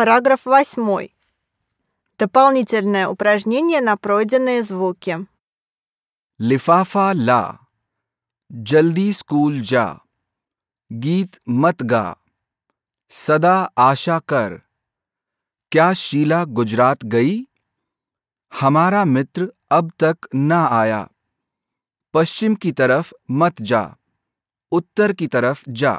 Параграф 8. Дополнительное упражнение на пройденные звуки. लिफाफा ला जल्दी स्कूल जा गीत मत गा सदा आशा कर क्या शीला गुजरात गई हमारा मित्र अब तक न आया पश्चिम की तरफ़ मत जा उत्तर की तरफ़ जा